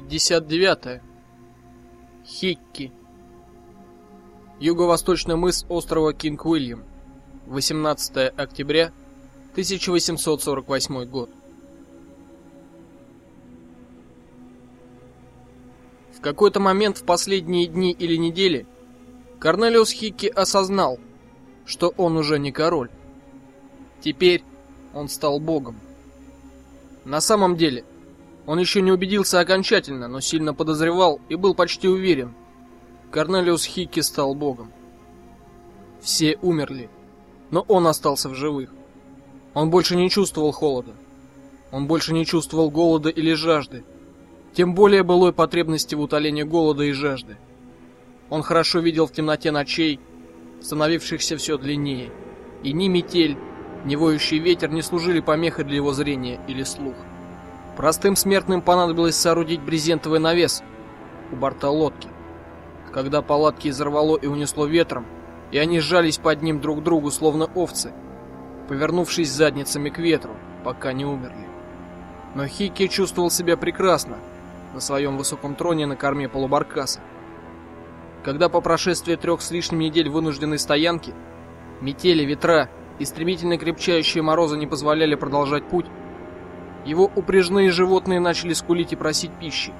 59. Хикки. Юго-восточный мыс острова Кинг-Уильям. 18 октября 1848 год. В какой-то момент в последние дни или недели Корнелиус Хикки осознал, что он уже не король. Теперь он стал богом. На самом деле, он еще не убедился окончательно, но сильно подозревал и был почти уверен. Корнелиус Хикки стал богом. Все умерли, но он остался в живых. Он больше не чувствовал холода. Он больше не чувствовал голода или жажды. Тем более былой потребности в утолении голода и жажды. Он хорошо видел в темноте ночей, становившихся все длиннее, и ни метель, ни воющий ветер не служили помехой для его зрения или слуха. Простым смертным понадобилось соорудить брезентовый навес у борта лодки. Когда палатки изорвало и унесло ветром, и они сжались под ним друг к другу, словно овцы, повернувшись задницами к ветру, пока не умерли. Но Хики чувствовал себя прекрасно на своем высоком троне на корме полубаркаса. Когда по прошествии трех с лишним недель вынужденной стоянки, метели, ветра и стремительно крепчающие морозы не позволяли продолжать путь, его упряжные животные начали скулить и просить пищи.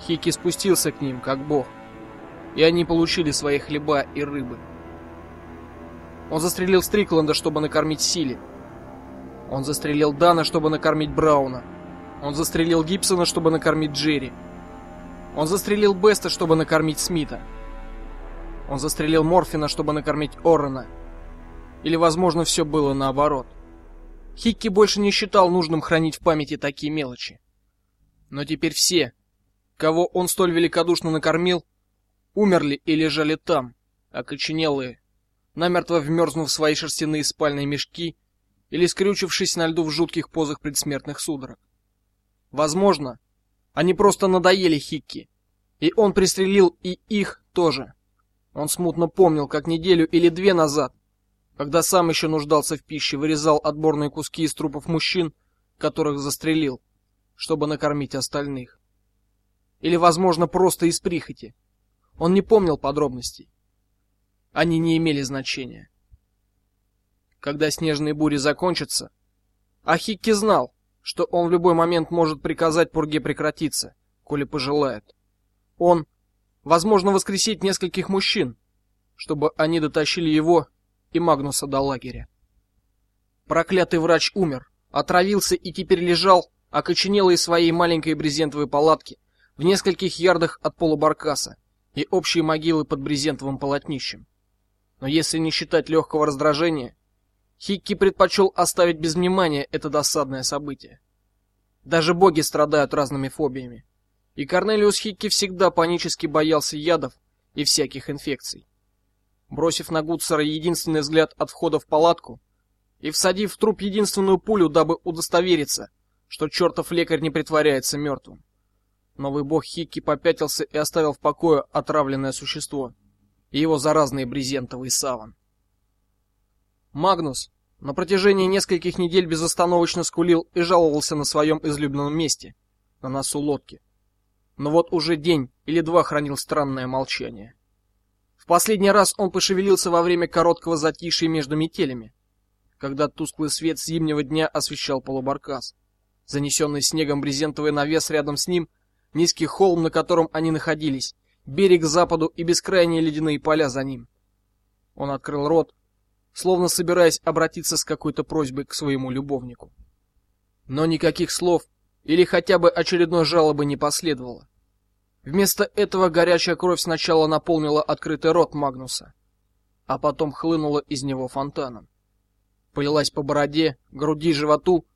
Хики спустился к ним, как бог, и они получили свои хлеба и рыбы. Он застрелил Стрикленда, чтобы накормить Сили. Он застрелил Дана, чтобы накормить Брауна. Он застрелил Гибсона, чтобы накормить Джерри. Он застрелил Беста, чтобы накормить Смита. Он застрелил Морфина, чтобы накормить Оррена. Или, возможно, все было наоборот. Хикки больше не считал нужным хранить в памяти такие мелочи. Но теперь все, кого он столь великодушно накормил, умерли и лежали там, окоченелые, намертво вмерзнув в свои шерстяные спальные мешки или скрючившись на льду в жутких позах предсмертных судорог. Возможно, они просто надоели Хикки, и он пристрелил и их тоже. Он смутно помнил, как неделю или две назад когда сам еще нуждался в пище, вырезал отборные куски из трупов мужчин, которых застрелил, чтобы накормить остальных. Или, возможно, просто из прихоти. Он не помнил подробностей. Они не имели значения. Когда снежные бури закончатся, Ахикки знал, что он в любой момент может приказать пурге прекратиться, коли пожелает. Он, возможно, воскресить нескольких мужчин, чтобы они дотащили его и Магнуса до лагеря. Проклятый врач умер, отравился и теперь лежал, окоченелый из своей маленькой брезентовой палатки в нескольких ярдах от полубаркаса и общей могилы под брезентовым полотнищем. Но если не считать легкого раздражения, Хикки предпочел оставить без внимания это досадное событие. Даже боги страдают разными фобиями, и Корнелиус Хикки всегда панически боялся ядов и всяких инфекций бросив на Гуцера единственный взгляд от входа в палатку и всадив в труп единственную пулю, дабы удостовериться, что чертов лекарь не притворяется мертвым. Новый бог Хикки попятился и оставил в покое отравленное существо и его заразный брезентовый саван. Магнус на протяжении нескольких недель безостановочно скулил и жаловался на своем излюбленном месте, на носу лодки. Но вот уже день или два хранил странное молчание. Последний раз он пошевелился во время короткого затишья между метелями, когда тусклый свет зимнего дня освещал полубаркас. Занесенный снегом брезентовый навес рядом с ним, низкий холм, на котором они находились, берег к западу и бескрайние ледяные поля за ним. Он открыл рот, словно собираясь обратиться с какой-то просьбой к своему любовнику. Но никаких слов или хотя бы очередной жалобы не последовало. Вместо этого горячая кровь сначала наполнила открытый рот Магнуса, а потом хлынула из него фонтаном. Полилась по бороде, груди, животу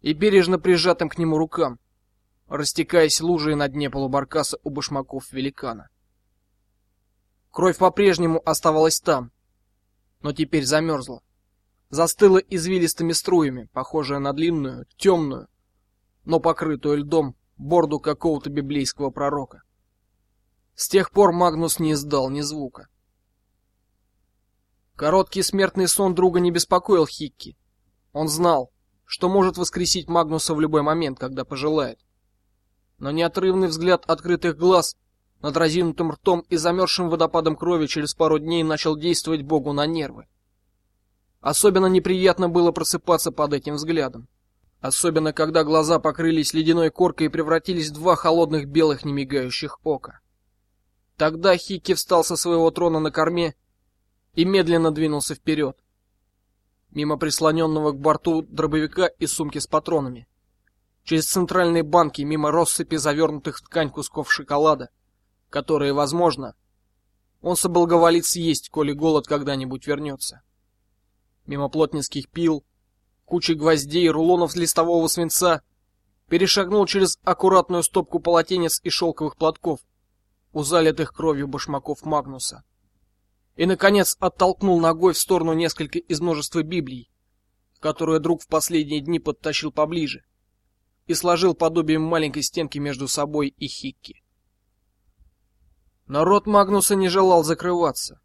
и бережно прижатым к нему рукам, растекаясь лужей на дне полубаркаса у башмаков великана. Кровь по-прежнему оставалась там, но теперь замерзла, застыла извилистыми струями, похожая на длинную, темную, но покрытую льдом борду какого-то библейского пророка. С тех пор Магнус не издал ни звука. Короткий смертный сон друга не беспокоил Хикки. Он знал, что может воскресить Магнуса в любой момент, когда пожелает. но неотрывный взгляд открытых глаз над разинутым ртом и замерзшим водопадом крови через пару дней начал действовать Богу на нервы. Особенно неприятно было просыпаться под этим взглядом, особенно когда глаза покрылись ледяной коркой и превратились в два холодных белых немигающих ока. Тогда Хики встал со своего трона на корме и медленно двинулся вперед, мимо прислоненного к борту дробовика и сумки с патронами, через центральные банки, мимо россыпи завернутых в ткань кусков шоколада, которые, возможно, он соблаговолит съесть, коли голод когда-нибудь вернется. Мимо плотницких пил, кучи гвоздей, рулонов листового свинца, перешагнул через аккуратную стопку полотенец и шелковых платков, у залитых кровью башмаков Магнуса. И наконец оттолкнул ногой в сторону несколько из множества библий, которые друг в последние дни подтащил поближе и сложил подобием маленькой стенки между собой и Хикки. Но рот Магнуса не желал закрываться.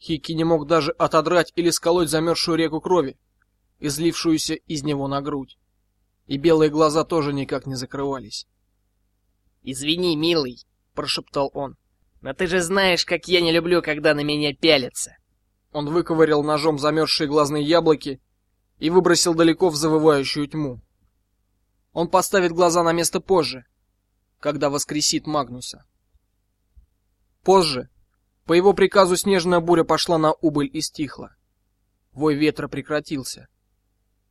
Хикки не мог даже отодрать или сколоть замерзшую реку крови, излившуюся из него на грудь. И белые глаза тоже никак не закрывались. "Извини, милый", прошептал он. "Но ты же знаешь, как я не люблю, когда на меня пялятся". Он выковырял ножом замерзшие глазные яблоки и выбросил далеко в завывающую тьму. Он поставит глаза на место позже, когда воскресит Магнуса. Позже, по его приказу, снежная буря пошла на убыль и стихла. Вой ветра прекратился.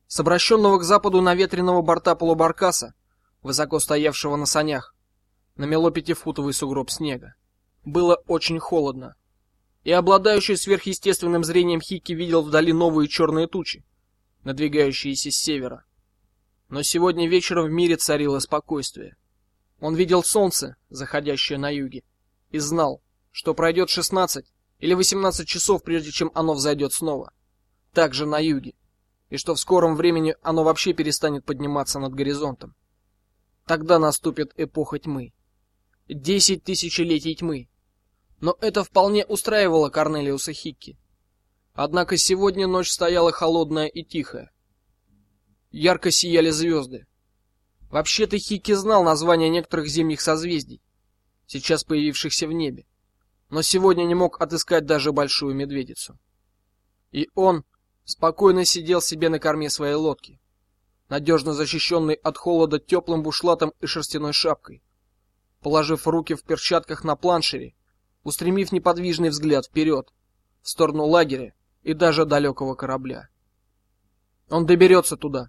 С обращенного к западу наветренного борта полубаркаса, высоко стоявшего на санях, намело пятифутовый сугроб снега. Было очень холодно, и обладающий сверхъестественным зрением Хики видел вдали новые черные тучи, надвигающиеся с севера. Но сегодня вечером в мире царило спокойствие. Он видел солнце, заходящее на юге, и знал, что пройдет 16 или 18 часов, прежде чем оно взойдет снова, также на юге, и что в скором времени оно вообще перестанет подниматься над горизонтом. Тогда наступит эпоха тьмы. Десять тысячелетий тьмы. Но это вполне устраивало Корнелиуса Хикки. Однако сегодня ночь стояла холодная и тихая. Ярко сияли звезды. Вообще-то Хикки знал названия некоторых зимних созвездий, сейчас появившихся в небе но сегодня не мог отыскать даже большую медведицу. И он спокойно сидел себе на корме своей лодки, надежно защищенный от холода теплым бушлатом и шерстяной шапкой, положив руки в перчатках на планшере, устремив неподвижный взгляд вперед, в сторону лагеря и даже далекого корабля. Он доберется туда,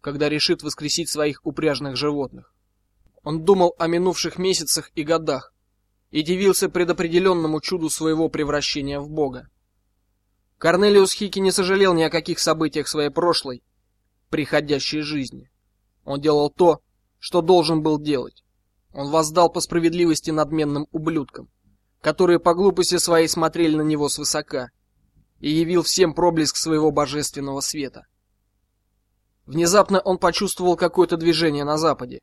когда решит воскресить своих упряжных животных. Он думал о минувших месяцах и годах, и дивился предопределенному чуду своего превращения в бога. Корнелиус Хики не сожалел ни о каких событиях своей прошлой, приходящей жизни. Он делал то, что должен был делать. Он воздал по справедливости надменным ублюдкам, которые по глупости своей смотрели на него свысока, и явил всем проблеск своего божественного света. Внезапно он почувствовал какое-то движение на западе.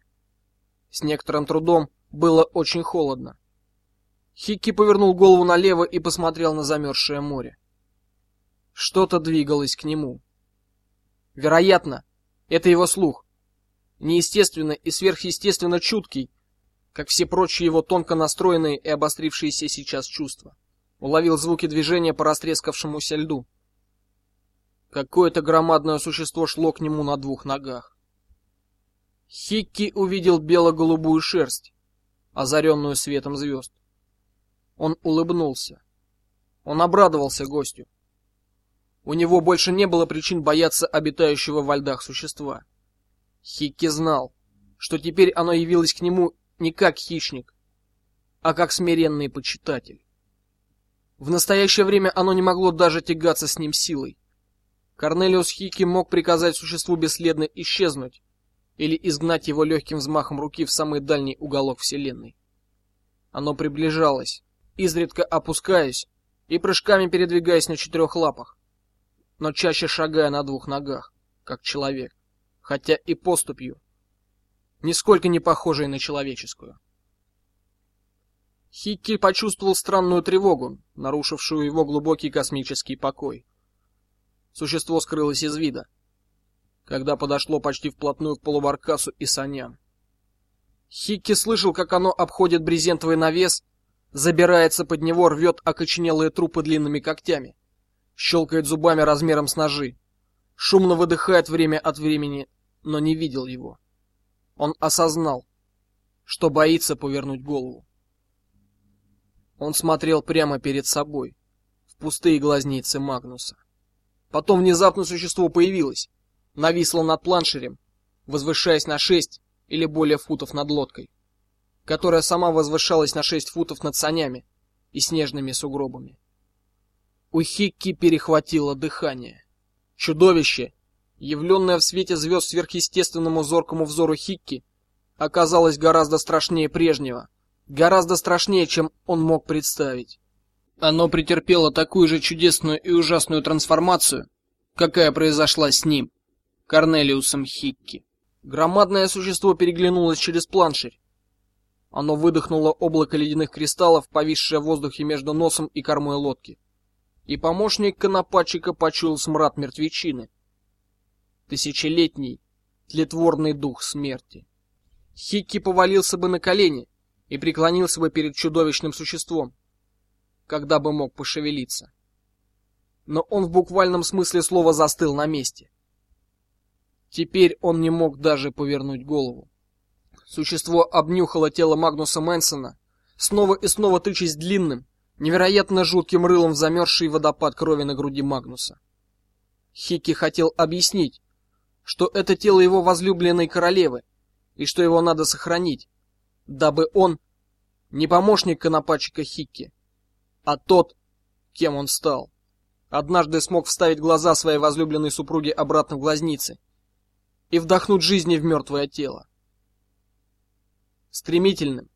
С некоторым трудом было очень холодно. Хикки повернул голову налево и посмотрел на замерзшее море. Что-то двигалось к нему. Вероятно, это его слух. Неестественно и сверхъестественно чуткий, как все прочие его тонко настроенные и обострившиеся сейчас чувства. Уловил звуки движения по растрескавшемуся льду. Какое-то громадное существо шло к нему на двух ногах. Хикки увидел бело-голубую шерсть, озаренную светом звезд. Он улыбнулся. Он обрадовался гостю. У него больше не было причин бояться обитающего во льдах существа. Хикки знал, что теперь оно явилось к нему не как хищник, а как смиренный почитатель. В настоящее время оно не могло даже тягаться с ним силой. Корнелиус Хикки мог приказать существу бесследно исчезнуть или изгнать его легким взмахом руки в самый дальний уголок вселенной. Оно приближалось, изредка опускаясь и прыжками передвигаясь на четырех лапах, но чаще шагая на двух ногах, как человек, хотя и поступью, нисколько не похожей на человеческую. Хикки почувствовал странную тревогу, нарушившую его глубокий космический покой. Существо скрылось из вида, когда подошло почти вплотную к полубаркасу и саням. Хикки слышал, как оно обходит брезентовый навес, забирается под него, рвет окоченелые трупы длинными когтями, щелкает зубами размером с ножи, шумно выдыхает время от времени, но не видел его. Он осознал, что боится повернуть голову. Он смотрел прямо перед собой, в пустые глазницы Магнуса. Потом внезапно существо появилось, нависло над планшерем, возвышаясь на шесть или более футов над лодкой, которая сама возвышалась на шесть футов над санями и снежными сугробами. У Хикки перехватило дыхание. Чудовище, явленное в свете звезд сверхъестественному зоркому взору Хикки, оказалось гораздо страшнее прежнего, гораздо страшнее, чем он мог представить. Оно претерпело такую же чудесную и ужасную трансформацию, какая произошла с ним, Корнелиусом Хикки. Громадное существо переглянулось через планширь. Оно выдохнуло облако ледяных кристаллов, повисшее в воздухе между носом и кормой лодки. И помощник конопатчика почуял смрад мертвечины. Тысячелетний, тлетворный дух смерти. Хикки повалился бы на колени и преклонился бы перед чудовищным существом, когда бы мог пошевелиться. Но он в буквальном смысле слова застыл на месте. Теперь он не мог даже повернуть голову. Существо обнюхало тело Магнуса Мэнсона, снова и снова тычась длинным, невероятно жутким рылом в замерзший водопад крови на груди Магнуса. Хики хотел объяснить, что это тело его возлюбленной королевы и что его надо сохранить, дабы он не помощник конопатчика Хикки, а тот, кем он стал, однажды смог вставить глаза своей возлюбленной супруги обратно в глазницы и вдохнуть жизни в мертвое тело. Стремительным,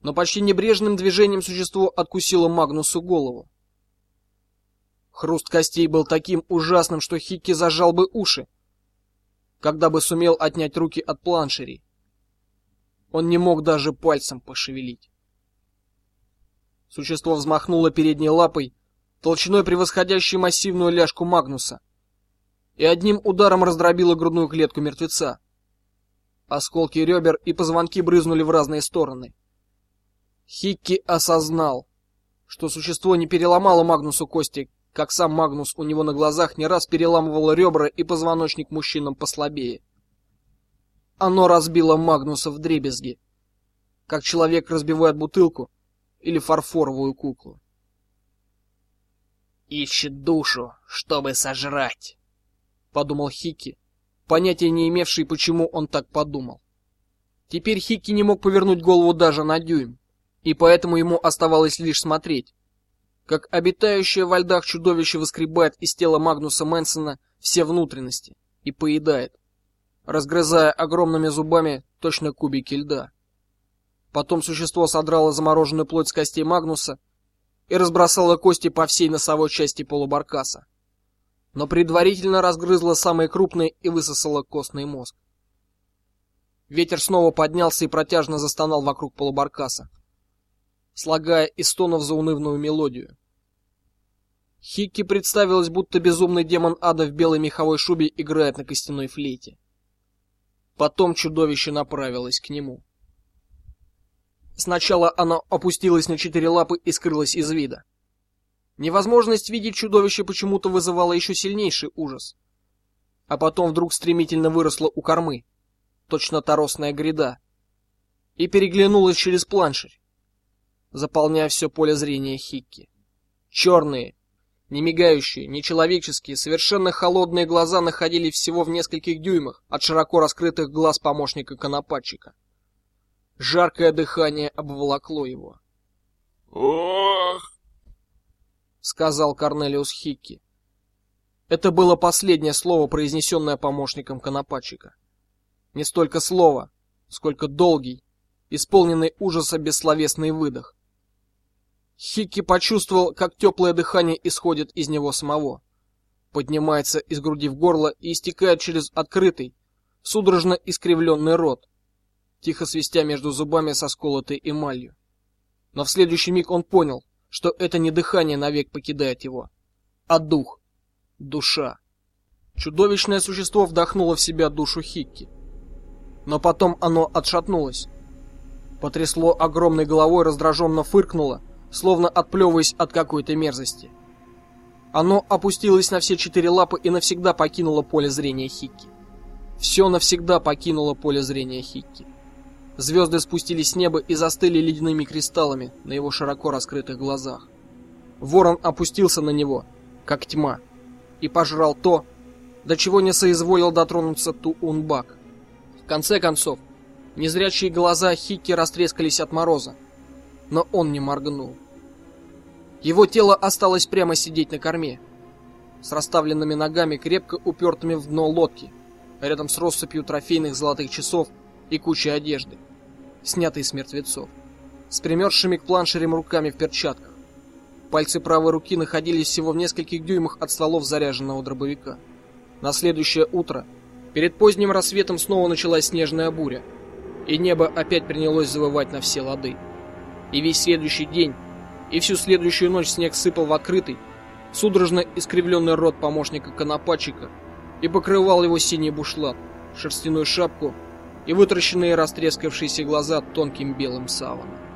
но почти небрежным движением существо откусило Магнусу голову. Хруст костей был таким ужасным, что Хикки зажал бы уши, когда бы сумел отнять руки от планшерей. Он не мог даже пальцем пошевелить. Существо взмахнуло передней лапой, толщиной превосходящей массивную ляжку Магнуса, и одним ударом раздробила грудную клетку мертвеца. Осколки ребер и позвонки брызнули в разные стороны. Хикки осознал, что существо не переломало Магнусу кости, как сам Магнус у него на глазах не раз переламывал ребра и позвоночник мужчинам послабее. Оно разбило Магнуса в дребезги, как человек разбивает бутылку или фарфоровую куклу. Ищет душу, чтобы сожрать подумал Хики, понятия не имевший, почему он так подумал. Теперь Хики не мог повернуть голову даже на дюйм, и поэтому ему оставалось лишь смотреть, как обитающее во льдах чудовище выскребает из тела Магнуса Мэнсона все внутренности и поедает, разгрызая огромными зубами точно кубики льда. Потом существо содрало замороженную плоть с костей Магнуса и разбросало кости по всей носовой части полубаркаса но предварительно разгрызла самые крупные и высосала костный мозг. Ветер снова поднялся и протяжно застонал вокруг полубаркаса, слагая из стонов заунывную мелодию. Хикки представилось, будто безумный демон ада в белой меховой шубе играет на костяной флейте. Потом чудовище направилось к нему. Сначала оно опустилось на четыре лапы и скрылось из вида. Невозможность видеть чудовище почему-то вызывала еще сильнейший ужас. А потом вдруг стремительно выросла у кормы, точно торосная гряда, и переглянулась через планширь, заполняя все поле зрения Хикки. Черные, не мигающие, нечеловеческие, совершенно холодные глаза находились всего в нескольких дюймах от широко раскрытых глаз помощника конопатчика. Жаркое дыхание обволокло его. Ох! сказал Корнелиус Хикки. Это было последнее слово, произнесенное помощником конопатчика. Не столько слово, сколько долгий, исполненный ужаса бессловесный выдох. Хикки почувствовал, как теплое дыхание исходит из него самого, поднимается из груди в горло и истекает через открытый, судорожно искривленный рот, тихо свистя между зубами со сколотой эмалью. Но в следующий миг он понял, что это не дыхание навек покидает его, а дух, душа. Чудовищное существо вдохнуло в себя душу Хикки. Но потом оно отшатнулось, потрясло огромной головой, раздраженно фыркнуло, словно отплевываясь от какой-то мерзости. Оно опустилось на все четыре лапы и навсегда покинуло поле зрения Хикки. Все навсегда покинуло поле зрения Хикки. Звезды спустились с неба и застыли ледяными кристаллами на его широко раскрытых глазах. Ворон опустился на него, как тьма, и пожрал то, до чего не соизволил дотронуться Туунбак. В конце концов, незрячие глаза Хикки растрескались от мороза, но он не моргнул. Его тело осталось прямо сидеть на корме, с расставленными ногами, крепко упертыми в дно лодки, рядом с россыпью трофейных золотых часов и кучей одежды, снятой с мертвецов, с примерзшими к планшерам руками в перчатках. Пальцы правой руки находились всего в нескольких дюймах от стволов заряженного дробовика. На следующее утро, перед поздним рассветом, снова началась снежная буря, и небо опять принялось завывать на все лады. И весь следующий день и всю следующую ночь снег сыпал в открытый, судорожно искривленный рот помощника конопатчика и покрывал его синий бушлат, шерстяную шапку и вытращенные растрескавшиеся глаза тонким белым саваном.